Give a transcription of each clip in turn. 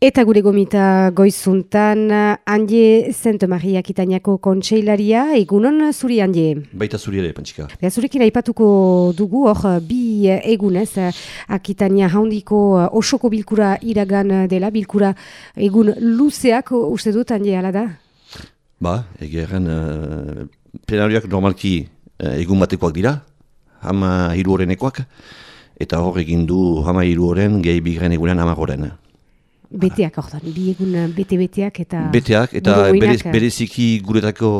Eta gure gomita goizuntan, Andi Zent Maria Kitaniako kontseilaria, egunon zuri Andi? Baita zuri ere, Pantsika. Bea zurekin aipatuko dugu, hor bi egunez, Akitania haundiko osoko bilkura iragan dela, bilkura egun luzeak uste dut, Andi, ala da? Ba, egeran, uh, plenarioak normalki uh, egun batekoak dira, hama hiru horrenekoak, eta hor egin du hama hiru horren gehi bigren egunean hama horren. Beteak, ordan, bi egun bete-beteak eta... Beteak, eta berez, bereziki guretako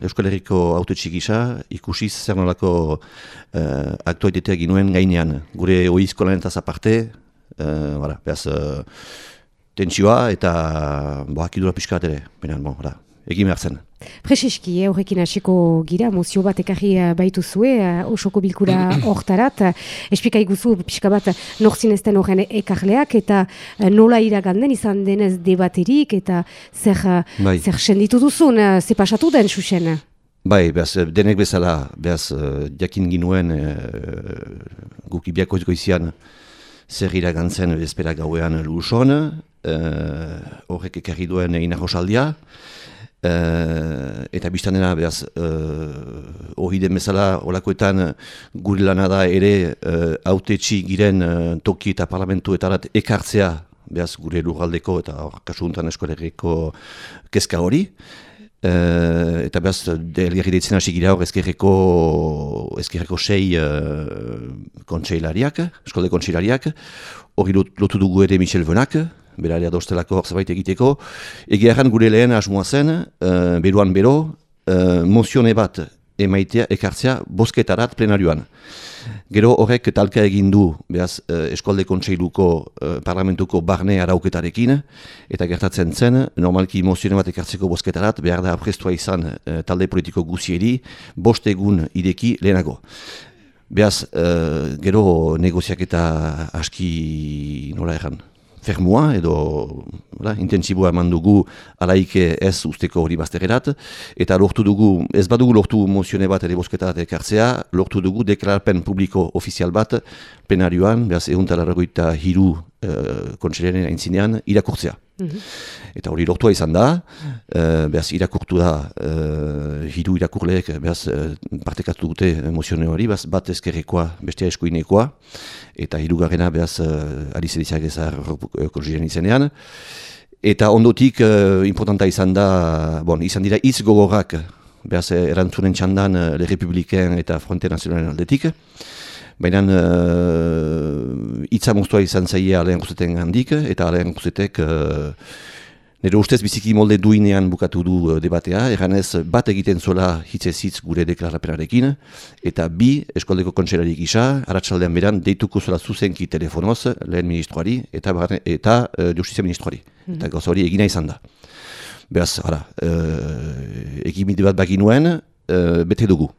Euskal Herriko autetxik gisa, ikusiz zer nolako uh, aktualiteak ginuen gainean. Gure oizko lanetaz aparte, uh, bara, behaz, uh, tentsioa eta boakidura pixka ere, benan, bon, egin behar zen. Prezeski, eh, horrekin hasiko gira, mozio bat ekarri uh, baitu zue, uh, osoko bilkura hortarat, espika iguzu pixka bat norzin ezten horren ekarleak, eta uh, nola iraganden izan denez debaterik, eta zer, bai. zer senditu duzun, uh, ze pasatu den, susen? Bai, behaz, denek bezala, behaz, uh, jakin ginuen uh, guk ibiako izgoizian zer iragantzen bezpera gauean luson, horrek uh, ekarri duen inarrosaldia, Uh, eta biztan dena, behaz, uh, hori den bezala, olakoetan guri lana da ere uh, autetxi giren toki eta parlamentu eta arat ekartzea, behaz, gure lurraldeko eta kasuntan eskolegiko kezka hori. Uh, eta behaz, delgerri ditzen hasi gira hor ezkerreko, ezkerreko sei uh, kontseilariak, eskolde kontseilariak, hori lotu dugu ere Michel Venak, berarea dostelako zerbait egiteko. Egearan gure lehen asmoa zen, uh, beruan bero, uh, mozione bat emaitea ekartzea bosketarat plenarioan. Gero horrek talka egin du behaz, uh, eskolde kontseiluko uh, parlamentuko barne arauketarekin, eta gertatzen zen, normalki mozione bat ekartzeko bosketarat, behar da aprestua izan uh, talde politiko guzieri, bost egun ideki lehenago. Beaz, uh, gero negoziak eta aski nola erran, fermua edo la, intensiboa eman dugu alaike ez usteko hori baztererat, eta lortu dugu, ez badugu lortu mozione bat ere bosketat ekartzea, lortu dugu deklarpen publiko ofizial bat penarioan, behaz egun hiru uh, kontselearen aintzinean, irakurtzea. Mhm. Eta hori lortua izan da, uh, behaz irakurtu da uh, hiru irakurleek behaz uh, partekatu dute mozione hori, behaz bat ezkerrekoa, bestea eskuinekoa, eta hirugarrena behaz uh, alize dizak ezar kontselearen izenean. Eta ondotik, uh, importanta izan da, bon, izan dira hitz gogorrak, behaz erantzunen txandan uh, Le Republiken eta Fronte Nazionalen aldetik, Baina uh, itza moztua izan zaie alean guzteten handik, eta alean guztetek uh, nire ustez biziki molde duinean bukatu du uh, debatea, erganez bat egiten zola hitzez hitz gure deklarapenarekin, eta bi eskoldeko kontselarik isa, haratsaldean beran, deituko zola zuzenki telefonoz lehen ministroari eta, eta uh, justizia ministroari. Mm Eta goz hori egina izan da. Beraz, ara, uh, ekimide bat baginuen, uh, bete dugu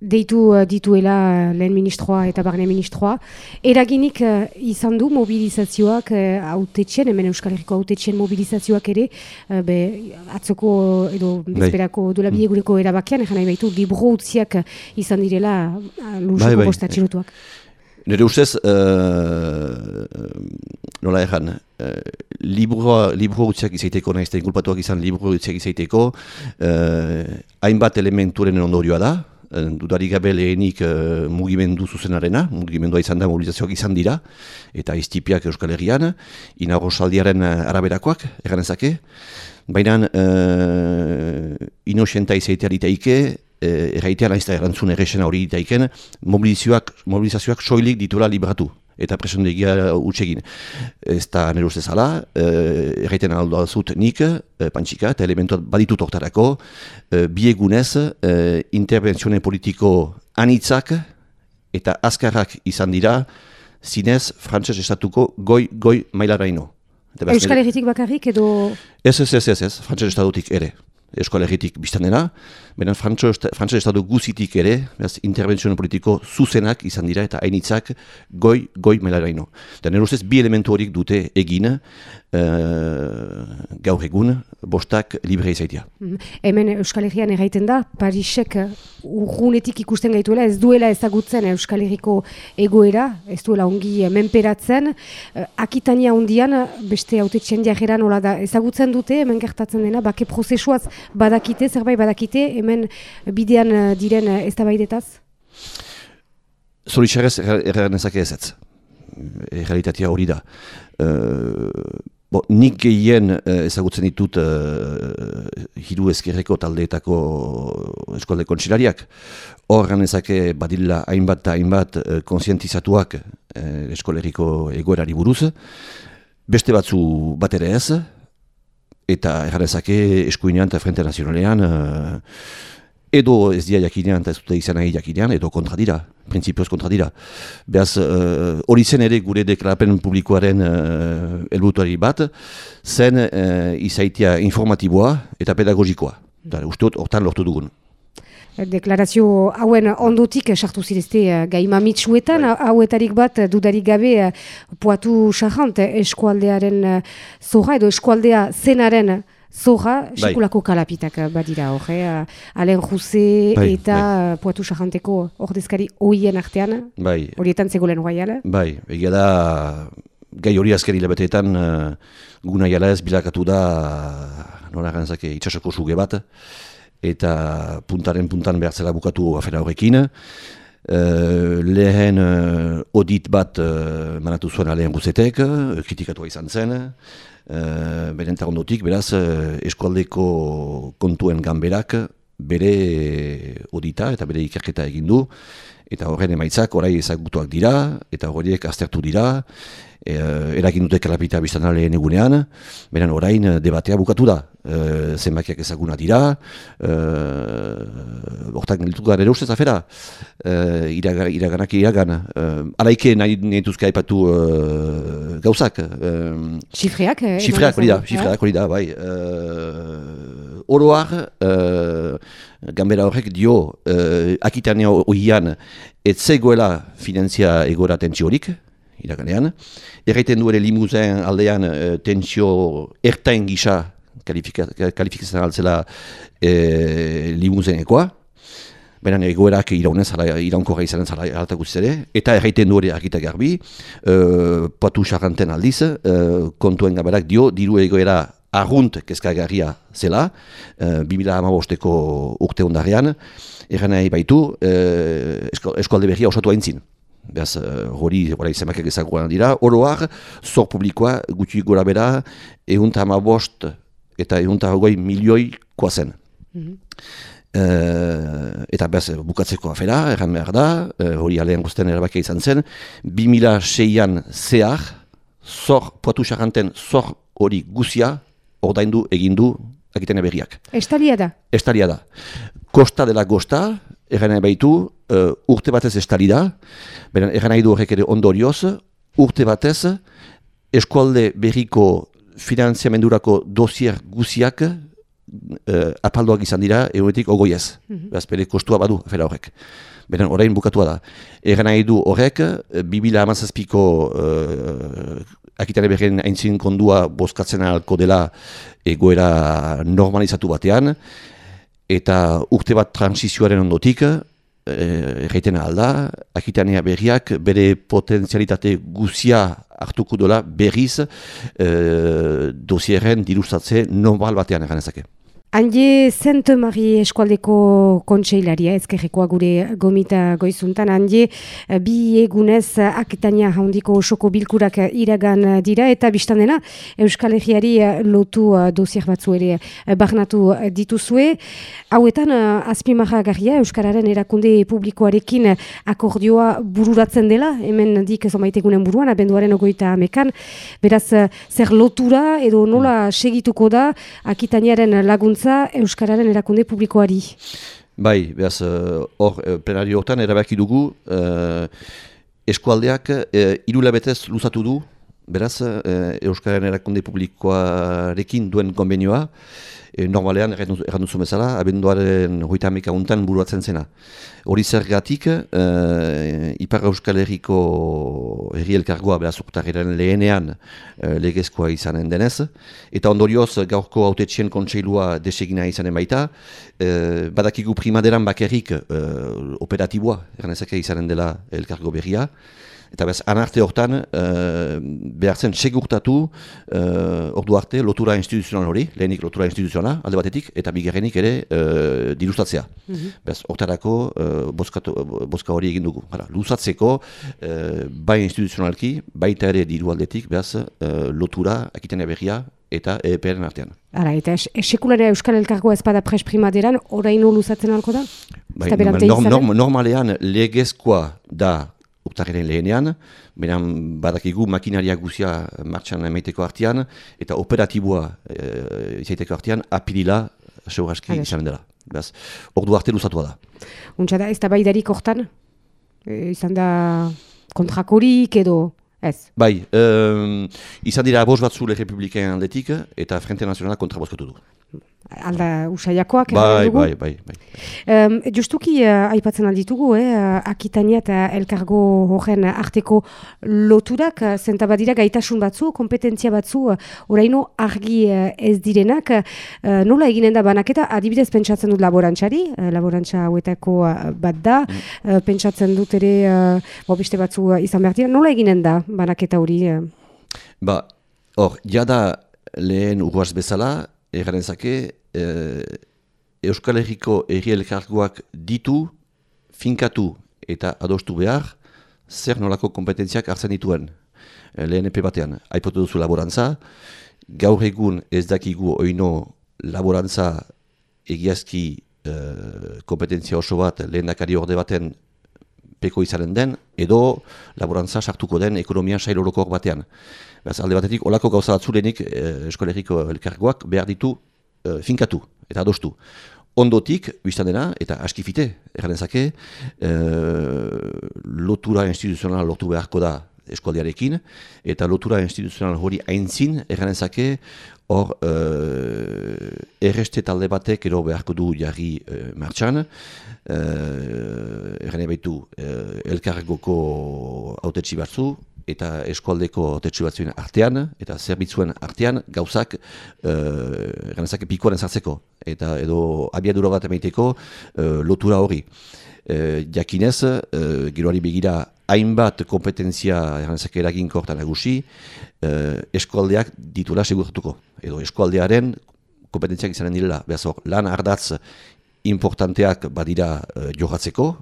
deitu uh, dituela lehen ministroa eta barne ministroa. Eraginik uh, izan du mobilizazioak autetxen, hemen Euskal Herriko autetxen mobilizazioak ere, be, atzoko edo bai. bezperako dola biegureko erabakian, egan nahi baitu, libro utziak izan direla lusoko bai, bai. Nire ustez, uh, nola erran, uh, libro utziak izaiteko, nahiz da inkulpatuak izan libro utziak izaiteko, uh, hainbat elementuren ondorioa da, Eh, dudarik gabe lehenik uh, mugimendu zuzenarena, mugimendua izan da mobilizazioak izan dira, eta iztipiak Euskal Herrian, inago saldiaren eh, araberakoak, eganezake, baina uh, inosienta izatea ditaike, uh, erraitea naizta erantzun errexena hori ditaiken, mobilizazioak soilik ditura libratu eta presondegia utxegin. Ez da nire uste zala, eh, erraiten aldo azut nik, eh, pantxika, eta elementuat baditut oktarako, eh, biegunez, eh, intervenzione politiko anitzak eta azkarrak izan dira, zinez, frantses estatuko goi-goi mailaraino. Euskal Herritik bakarrik edo... Ez, ez, ez, ez, ez, frantses estatutik ere. Eskoalegitik biztan dena, beren frantzese estatu guzitik ere, beraz, intervenzio politiko zuzenak izan dira eta hainitzak goi, goi melaraino. Da nero bi elementu horik dute egin uh, gaur egun bostak libre izaitia. Mm Hemen Euskal Herrian erraiten da, Parisek urgunetik ikusten gaituela, ez duela ezagutzen Euskal Herriko egoera, ez duela ongi menperatzen, uh, akitania ondian, beste haute txendiageran hola da, ezagutzen dute, hemen gertatzen dena, bake prozesuaz badakite, zerbait badakite, hemen bidean eh, diren eh, ez da? Zoritxarrez erren ezak ez ez. Realitatea hori da. Uh, bo, nik gehien ezagutzen ditut uh, hiru ezkerreko taldeetako eskolde kontsilariak. Horren ezake badilla hainbat eta hainbat uh, konsientizatuak uh, eskoleriko egoerari buruz. Beste batzu bat ere ez, eta erranezake eskuinean eta Frente Nazionalean uh, edo ez dia jakinean eta ez dute izan nahi jakinean, edo kontra dira, prinsipioz kontra dira. Beaz, uh, hori zen ere gure deklarapen publikoaren uh, bat, zen uh, izaitia informatiboa eta pedagogikoa. Uste hortan lortu dugun. Deklarazio hauen ondotik sartu zirezte uh, gaima mitsuetan, bai. hauetarik bat dudarik gabe poatu sahant eskualdearen zorra edo eskualdea zenaren zorra bai. sekulako kalapitak badira hor, eh? Alen Juse bai, eta bai. poatu sahanteko ordezkari hoien artean, bai. horietan zegoelen royal. Bai, egia da gai hori azkari labeteetan uh, guna jala ez bilakatu da nora gantzake itxasoko suge bat, eta puntaren puntan behartzela bukatu afera horrekin. Uh, lehen uh, odit bat uh, manatu zuen alean guzetek, uh, kritikatu izan zen, uh, beren ondotik, beraz, uh, eskualdeko kontuen ganberak bere odita eta bere ikerketa egin du, eta horren emaitzak orai ezagutuak dira, eta horiek aztertu dira, e, eragin dute kalapita biztan lehen egunean, beren orain eh, debatea bukatu da. E, zenbakiak ezaguna dira, e, bortak niltuko gara ere ustez afera, e, iraganak iragan. E, araike nahi nintuzke aipatu e, gauzak. E, Xifreak? Xifreak hori da, xifreak hori da, bai. E, oroar, e, gambera horrek dio, e, akitanea horian, ez zegoela finanzia egora tentsiorik, iraganean. Erraiten du ere limuzen aldean e, tensio ertain gisa kalifikatzen altzela e, limuzen ekoa. Beran egoerak iraunez, iraunkorra izanen zara altak ere. Eta erraiten du ere argitak garbi, e, patu xarranten aldiz, e, kontuen gaberak dio, diru egoera arrunt kezkagarria zela, e, 2008ko urte ondarean, erran nahi baitu, e, eskualde berria osatu haintzin. Beaz, uh, hori, hori izamakak ezaguan dira, oroak, zor publikoa, gutxi gora bera, egunta hama bost eta egunta hogoi milioi koazen. Mm -hmm. uh, eta beaz, bukatzeko afera, erran behar da, uh, hori alean guztien erabakia izan zen, 2006an zehar, zor, poatu xaranten, zor hori guzia, ordaindu egindu, akiten eberriak. Estalia da? Estalia da. Kosta dela kosta, erran baitu, uh, urte batez estali da, beren erran nahi du horrek ere ondorioz, urte batez, eskualde berriko finanziamendurako dosier guziak uh, apaldoak izan dira, egunetik ogoiez. Mm -hmm. kostua badu, afera horrek. Beren orain bukatua da. Erran nahi du horrek, bibila amazazpiko uh, akitare berren aintzin kondua bozkatzen alko dela egoera normalizatu batean, eta urte bat transizioaren ondotik, erraiten eh, alda, Akitania berriak bere potentzialitate guzia hartuko dola berriz eh, dosieren dirustatze normal batean eganezake. Handi Zent Mari eskualdeko kontseilaria ezkerrekoa gure gomita goizuntan. Handi eh, bi egunez akitania handiko osoko bilkurak iragan dira eta biztan dena Euskal Herriari lotu dosier batzu ere barnatu dituzue. Hauetan azpimarra garria Euskararen erakunde publikoarekin akordioa bururatzen dela, hemen dik zomaitegunen buruan, abenduaren ogoita amekan. Beraz, zer lotura edo nola segituko da akitaniaren laguntza Euskararen erakunde publikoari. Bai, behaz, eh, hor, uh, plenario hortan, erabaki dugu, uh, eskualdeak uh, irulabetez luzatu du, beraz, uh, Euskararen erakunde publikoarekin duen konbenioa, e, normalean erran duzu bezala, abenduaren hoita amika untan buruatzen zena. Hori zergatik, e, Ipar Euskal Herriko herri elkargoa beraz urtarren lehenean e, legezkoa izanen denez, eta ondorioz gaurko autetxien kontseilua desegina izanen baita, e, badakigu primaderan bakerrik e, operatiboa, erran izanen dela elkargo berria, Eta bez, anarte hortan, uh, behar zen segurtatu uh, ordu arte lotura instituzional hori, lehenik lotura instituzionala, alde batetik, eta bigarrenik ere uh, dirustatzea. Mm -hmm. Bez, hortarako uh, boska hori egin dugu. Hala, luzatzeko, uh, bai instituzionalki, baita ere diru aldetik, behaz, uh, lotura, akitania berria, eta EPR-en artean. Ara, eta es, esekularea Euskal Elkargoa ezpada pres primaderan, oraino luzatzen alko da? Bai, norm, norm, normalean legezkoa da urtarren lehenean, beran badakigu makinaria guzia martxan emaiteko artean, eta operatiboa e, izaiteko artean, apilila seuraski izan dela. Beraz, ordu arte luzatua da. Untsa da, ez da baidarik hortan? E, izan da kontrakorik edo... Ez. Bai, um, izan dira bos batzu Republiken aldetik eta Frente Nazionala kontrabozkotu du alda usaiakoak bai, bai, bai, bai. Um, justuki uh, aipatzen alditugu, eh, Akitania eta Elkargo horren arteko loturak, uh, zenta badira gaitasun batzu, kompetentzia batzu, uh, oraino argi ez direnak, uh, nola eginen da banaketa, adibidez pentsatzen dut laborantxari, uh, laborantza hauetako bat da, mm. uh, pentsatzen dut ere, uh, beste batzu izan behar dira, nola eginen da banaketa hori? Ba, hor, jada lehen urguaz bezala, Egan ezake, e, Euskal Herriko erri elkargoak ditu, finkatu eta adostu behar, zer nolako kompetentziak hartzen dituen e, lehen epe batean. Aipotu duzu laborantza, gaur egun ez dakigu oino laborantza egiazki e, kompetentzia oso bat lehen dakari orde baten peko izanen den, edo laborantza sartuko den ekonomia sailorokor batean. Beraz, alde batetik, olako gauza batzurenik eh, eskolegiko elkargoak behar ditu eh, finkatu eta adostu. Ondotik, biztan dena, eta askifite, erran zake, eh, lotura instituzional lortu beharko da eskualdearekin, eta lotura instituzional hori aintzin, erran zake, hor uh, erreste talde batek ero beharko du jarri uh, martxan, uh, erran ebaitu uh, elkargoko autetxi batzu, eta eskualdeko tetsu batzuen artean, eta zerbitzuen artean, gauzak, uh, ganezak, pikoaren zartzeko, eta edo abiadura bat emaiteko uh, lotura hori. Uh, jakinez, uh, giroari begira, hainbat kompetentzia ganezak eragin kortan agusi, uh, eskualdeak ditula seguratuko. Edo eskualdearen kompetentziak izanen direla, behaz hor, lan ardatz importanteak badira uh, johatzeko,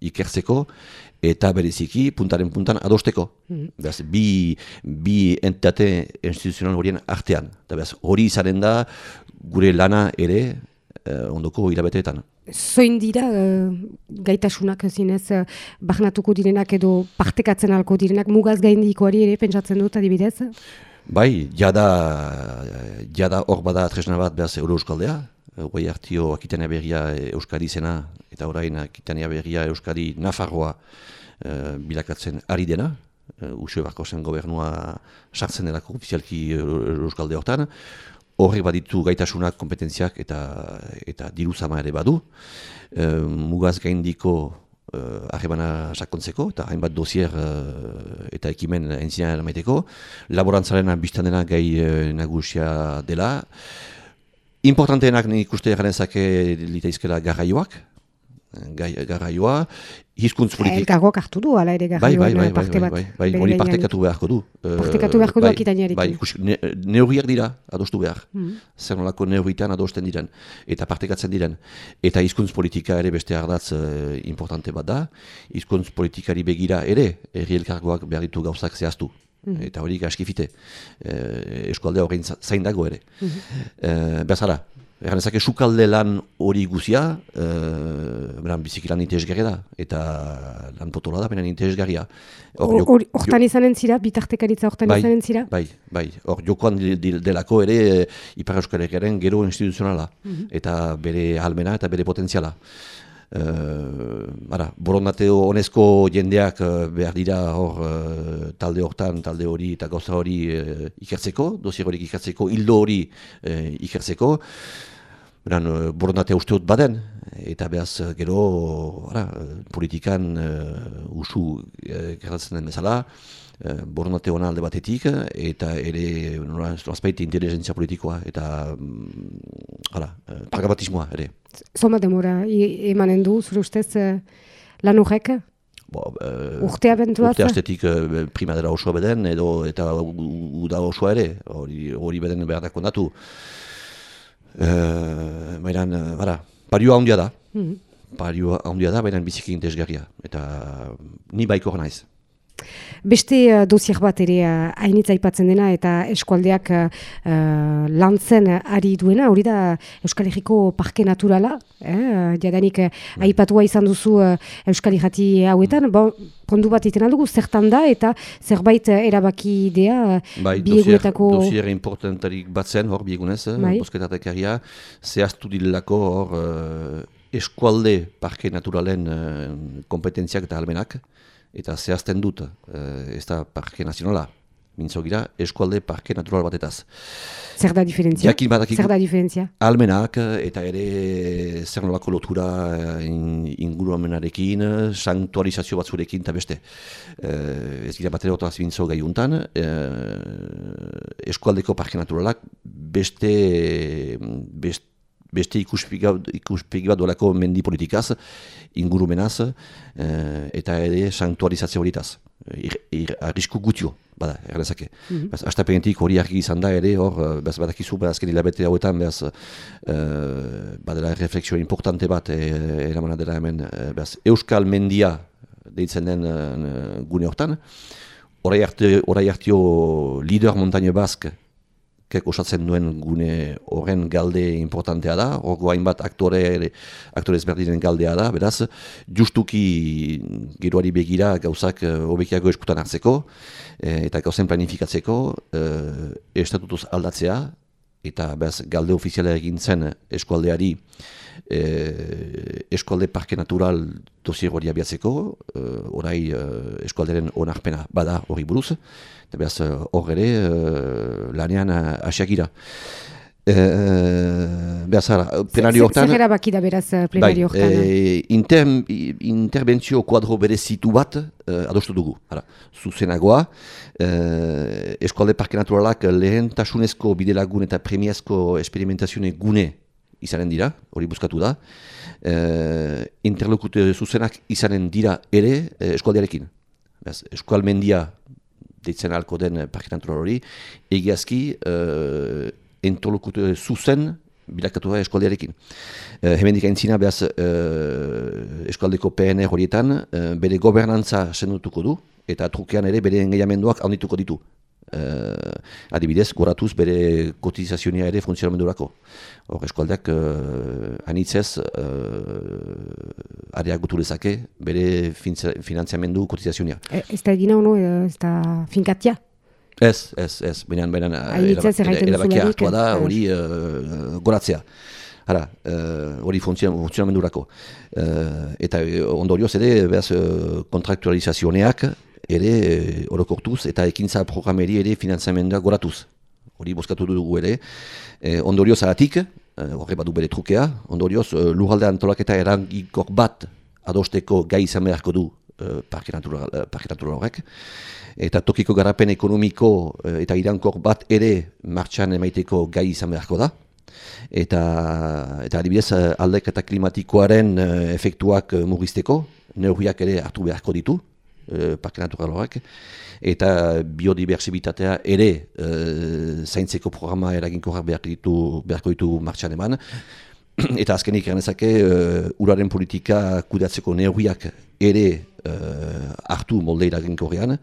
ikertzeko, eta bereziki puntaren puntan adosteko. Mm bi, bi entitate instituzional horien artean. Beraz, hori izanen da gure lana ere eh, ondoko hilabeteetan. Zoin dira uh, gaitasunak zinez uh, bahnatuko direnak edo partekatzen alko direnak mugaz gaindikoari ere pentsatzen dut adibidez? Bai, jada, jada hor bada tresna bat behaz Euro Euskaldea, guai hartio Akitania Berria Euskadi zena, eta orain Akitania Berria Euskadi Nafarroa e, bilakatzen ari dena, e, usio bako zen gobernua sartzen denako ofizialki Euskalde hortan, horrek baditu gaitasunak, kompetentziak eta eta diru ere badu, e, mugaz gaindiko harrebana sakontzeko, eta hainbat dozier eta ekimen entzina eramaiteko, laborantzaren biztan dena gai nagusia dela, Importanteenak nik uste eganezake litaizkela garraioak, garraioa, hizkuntz politik. Elkargoak hartu du, ala ere garraioan bai, bai, bai, parte bat. Bai, bai, bai, hori partekatu beharko du. Partekatu beharko du bai, akitaniarekin. Bai, kus, ne, neurriak dira, adostu behar. Mm. Zer nolako neurritean adosten diren, eta partekatzen diren. Eta hizkuntz politika ere beste ardatz uh, importante bat da. Hizkuntz politikari begira ere, erri elkargoak behar ditu gauzak zehaztu. Mm. Eta hori gaskifite, eh, eskualdea horrein zain dago ere. Mm -hmm. eh, Bezala, erran ezak esukalde lan hori guzia, eh, beran biziki lan interesgarria da, eta lan potola da, beran interesgarria. Hortan izanen zira, bitartekaritza hortan bai, izanen zira? Bai, bai, hor jokoan delako ere eh, Ipar Euskal Herriaren gero instituzionala, mm -hmm. eta bere almena eta bere potenziala. ara, borondateo honezko jendeak behar dira hor talde hortan, talde hori eta gauza hori ikertzeko, dosier hori ikertzeko, hildo hori ikertzeko, Beran, borondatea uste baden, eta behaz gero ara, politikan uh, usu uh, gertatzen den bezala, borondate hona alde batetik, eta ere azpaiti inteligentzia politikoa, eta um, ara, uh, pragmatismoa ere. Zoma demora, emanen du, zure ustez, uh, lan horrek? Bo, uh, urtea bentuaz? Urte astetik uh, primadera osoa beden, edo eta uda osoa ere, hori, hori beden behar da kondatu. Uh, Bairan, uh, bara, parioa handia da. Mm -hmm. Parioa handia da, baina biziki intezgarria. Eta ni baiko naiz. Beste uh, dosiak bat ere uh, hainitza aipatzen dena eta eskualdeak uh, lantzen ari duena, hori da Euskal Herriko Parke Naturala, eh? jadanik uh, aipatua izan duzu uh, Euskal Herrati hauetan, bon, pondu bat iten aldugu, zertan da eta zerbait erabaki idea bai, biegunetako... Dosier importantarik bat zen hor biegunez, bai. bosketatek egia, zehaztu dilako hor uh, eskualde Parke Naturalen uh, kompetentziak eta almenak, eta zehazten dut, eh, ez da parke nazionala, mintzo gira, eskualde parke natural batetaz. Zer da diferentzia? Zer da diferentzia? Almenak, eta ere zer nolako lotura eh, in, inguruamenarekin, sanktualizazio batzurekin, eta beste. Eh, ez gira batera otaz mintzo gai untan, eh, eskualdeko parke naturalak beste, beste beste ikuspegi bat dolako mendi politikaz, ingurumenaz, eh, eta ere sanktualizazio horitaz. Arrisku gutio, bada, errezake. Mm -hmm. hori argi izan da ere, hor, eh, bez badakizu, azken hilabete hauetan, bez, eh, badela refleksio importante bat, eh, eramana dela hemen, eh, bez, Euskal Mendia deitzen den eh, gune hortan, Horai hartio lider montaño bask kek osatzen duen gune horren galde importantea da, horko hainbat aktore, aktore ezberdinen galdea da, beraz, justuki geroari begira gauzak eh, hobekiago eskutan hartzeko, e, eta gauzen planifikatzeko, e, estatutuz aldatzea, eta beraz, galde ofiziala egin zen eskualdeari, e, eskualde parke natural dosier hori abiatzeko, e, orai e, eskualderen onarpena bada hori buruz, eta behaz eh, hor ere uh, lanean uh, asiak gira. E, behaz ara, plenario hortan... Zer baki da beraz plenario bai, hortan? E, inter, interbentzio kuadro berezitu bat uh, adostu dugu. Ara, zuzenagoa, uh, eskualde parke naturalak lehen tasunezko bidelagun eta premiazko esperimentazione gune izanen dira, hori buskatu da. Uh, interlokute zuzenak izanen dira ere uh, eskualdearekin. Eskualmendia deitzen alko den parkinantura hori, egiazki uh, entolokute zuzen bilakatu da eskualdearekin. Uh, hemen dikaintzina behaz uh, eskualdeko PNR horietan uh, bere gobernantza sendutuko du, eta trukean ere bere engaiamenduak handituko ditu. Uh, adibidez, goratuz bere kotizazionia ere funtzionamendurako. Hor, eskualdeak uh, anitzez uh, areagutu lezake bere finanziamendu kotizazionia. E, ez da egina hono, ez da finkatia? Ez, ez, ez. Binean, binean, erabakia hartua da, hori uh, goratzea. Hara, hori uh, funtzionamendurako. Uh, eta ondorioz ere, behaz, uh, kontraktualizazioneak, ere e, orokortuz eta ekintza programeri ere finanzamendua goratuz. Hori bozkatu dugu ere. E, ondorioz aratik, e, horre badu bere trukea, ondorioz e, lurralde antolaketa erangikok bat adosteko gai izan beharko du e, parke natural horrek. Eta tokiko garapen ekonomiko e, eta irankor bat ere martxan emaiteko gai izan beharko da. Eta, eta adibidez aldek eta klimatikoaren efektuak mugizteko, neurriak ere hartu beharko ditu, e, parke naturaloak, eta biodiversibitatea ere e, zaintzeko programa eraginkorrak behar ditu, beharko ditu martxan eman, eta azkenik eranezake e, uraren politika kudatzeko neurriak ere e, hartu molde eraginkorrean,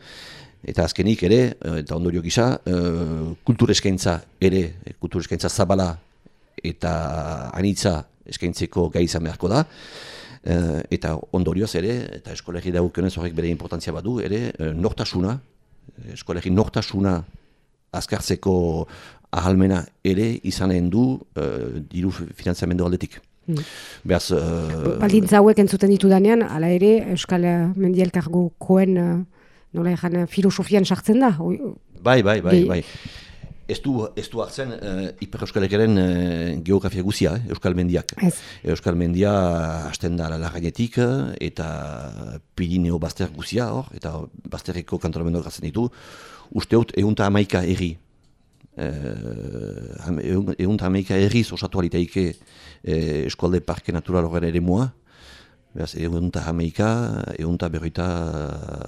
eta azkenik ere, eta ondorio gisa, kultur eskaintza ere, kultur eskaintza zabala eta anitza eskaintzeko gai izan beharko da, Eh, eta ondorioz ere, eta eskolegi daukionez horrek bere importantzia badu, ere uh, nortasuna, eskolegi nortasuna azkartzeko ahalmena ere izanen du uh, diru finanziamendu aldetik. Mm. Beaz... Uh, Baldintza hauek entzuten ditu danean, ala ere, Euskal Mendielkargo koen, nola ezan, filosofian sartzen da? Bai, bai, bai, bai. Ez du, ez du hartzen uh, Iper Euskal Egeren geografia guzia, eh, Euskal Mendiak. Ez. Euskal Mendia hasten da lagainetik eta Pirineo Baster guzia hor, eta Basterreko kantoramendo gratzen ditu. Usteut, egun eta amaika erri eh, egun tameika erriz osatu alitaike eh, eskualde parke natural horren ere mua. Beraz, egun eta jameika, egun eta berroita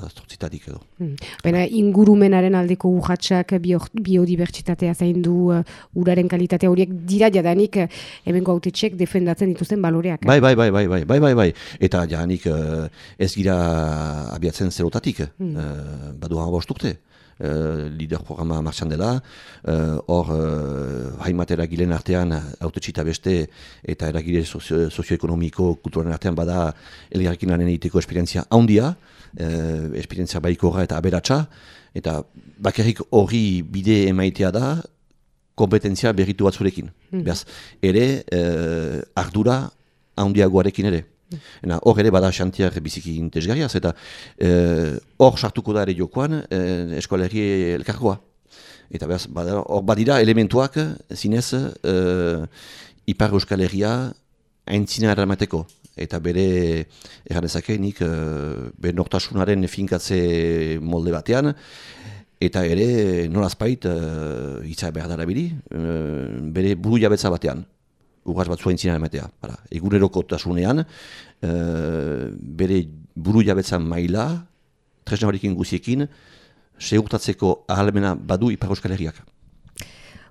zortzitatik edo. Hmm. Baina ingurumenaren aldeko urratxak bio, biodibertsitatea zain du uh, uraren kalitatea horiek dira jadanik uh, hemengo autetxek defendatzen dituzten baloreak. Bai, bai, bai, bai, bai, bai, bai, bai. Eta jadanik uh, ez gira abiatzen zerotatik, hmm. uh, badu hama Eh, lider programa martxan dela, eh, hor uh, haimat eragilen artean autotxita beste eta eragile sozioekonomiko kulturan artean bada elgarrekin lanen egiteko esperientzia handia, uh, esperientzia baikora eta aberatsa, eta bakarrik hori bide emaitea da, kompetentzia berritu batzurekin. Mm. Beaz, ere, uh, ardura handiagoarekin ere. Hor ere bada xantiak biziki intezgariaz, eta eh, hor e, sartuko da ere jokoan e, eskolerri elkargoa. Eta hor badira elementuak zinez e, Ipar Euskal Herria aintzina eramateko. Eta bere erranezake nik e, bere nortasunaren finkatze molde batean, eta ere norazpait e, itza behar dara biri, bere buru jabetza batean ugaz bat zuen ematea. Eguneroko tasunean, e, bere buru jabetzan maila, tresna horikin guziekin, segurtatzeko ahalmena badu Ipar Euskal Herriak.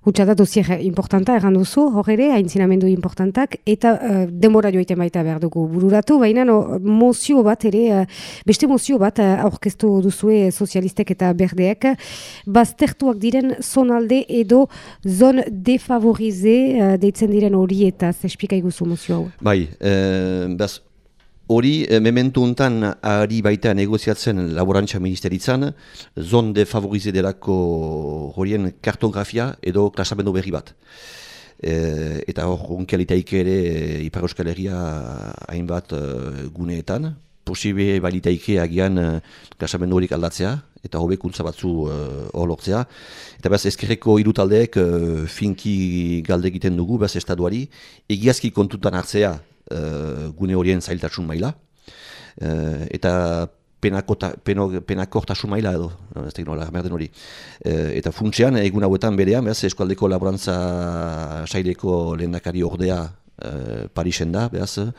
Hutsa da dozier importanta erran duzu, hor ere, haintzinamendu importantak, eta uh, denbora joiten baita behar dugu bururatu, baina no, mozio bat ere, uh, beste mozio bat uh, aurkeztu duzue sozialistek eta berdeek, baztertuak diren zonalde edo zon defavorize uh, deitzen diren hori eta zespika iguzu mozio hau. Bai, eh, bez, Hori, e, mementu untan ari baita negoziatzen laborantza ministeritzan, zon de favorize delako horien kartografia edo klasamendu berri bat. E, eta hor, unkialitaik ere Ipar Euskal Herria hainbat e, guneetan, posibe balitaike agian e, klasamendu horik aldatzea, eta hobekuntza batzu hor lortzea. Eta behaz, ezkerreko irutaldeek finki galde egiten dugu, behaz, estaduari, egiazki kontutan hartzea, uh, gune horien zailtasun maila. Uh, eta penakortasun maila edo, ez da nola, merden hori. Uh, eta funtsean, egun hauetan berean, behaz, eskualdeko laborantza saileko lehendakari ordea Uh, Parisen da, behaz, uh,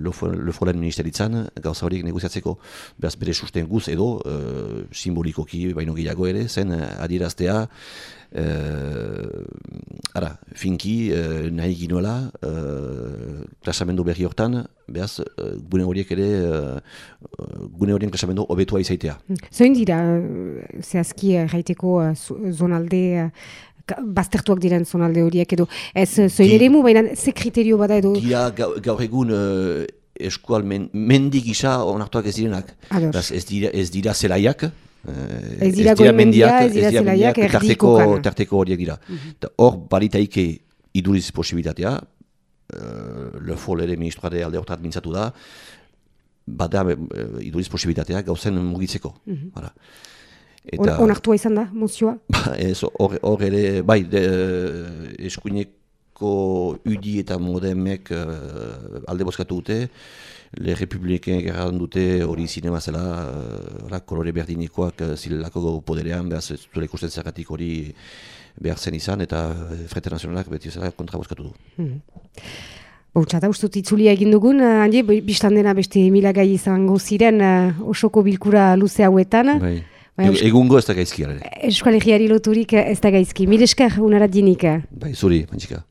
Lefrolen ministeritzan, gauza horiek negoziatzeko, behaz, bere susten guz edo, uh, simbolikoki, baino gehiago ere, zen adieraztea, uh, ara, finki uh, nahi ginoela uh, klasamendu berri hortan, behaz, uh, gune horiek ere, uh, gune horien klasamendu obetua izaitea. Zoin dira, zehazki gaiteko uh, zonalde, baztertuak diren zonalde horiek edo, ez zoin ere mu, baina ze kriterio bada edo? Dia gaur egun uh, eskual men, mendik isa onartuak ez direnak. Ez dira, ez dira zelaiak, Uh, ez dira mendiak, ez dira zelaiak, tarteko, tarteko horiek dira. Mhm. Hor, mm balitaike iduriz posibilitatea, uh, le fol ere ministroare alde horretat mintzatu da, bada uh, iduriz posibilitatea gauzen mugitzeko. Mm -hmm. Eta, Onartua izan da, mozioa? Ba, ez, hor ere, bai, de, eskuineko udi eta modemek uh, alde bozkatu dute, le republiken gerran dute hori zinema zela, uh, kolore berdinikoak uh, zilelako poderean, behaz dut ikusten zergatik hori behar zen izan, eta Frente Nazionalak beti zela kontra bozkatu du. Hmm. Bautzata, uste itzulia egin dugun, handi, biztan dena beste emilagai izango ziren uh, osoko bilkura luze hauetan. Bai. Bai, Egungo ez da gaizki. Eskualegiari loturik ez da gaizki. Mil esker, unarat dinik. Bai, zuri, mantzika.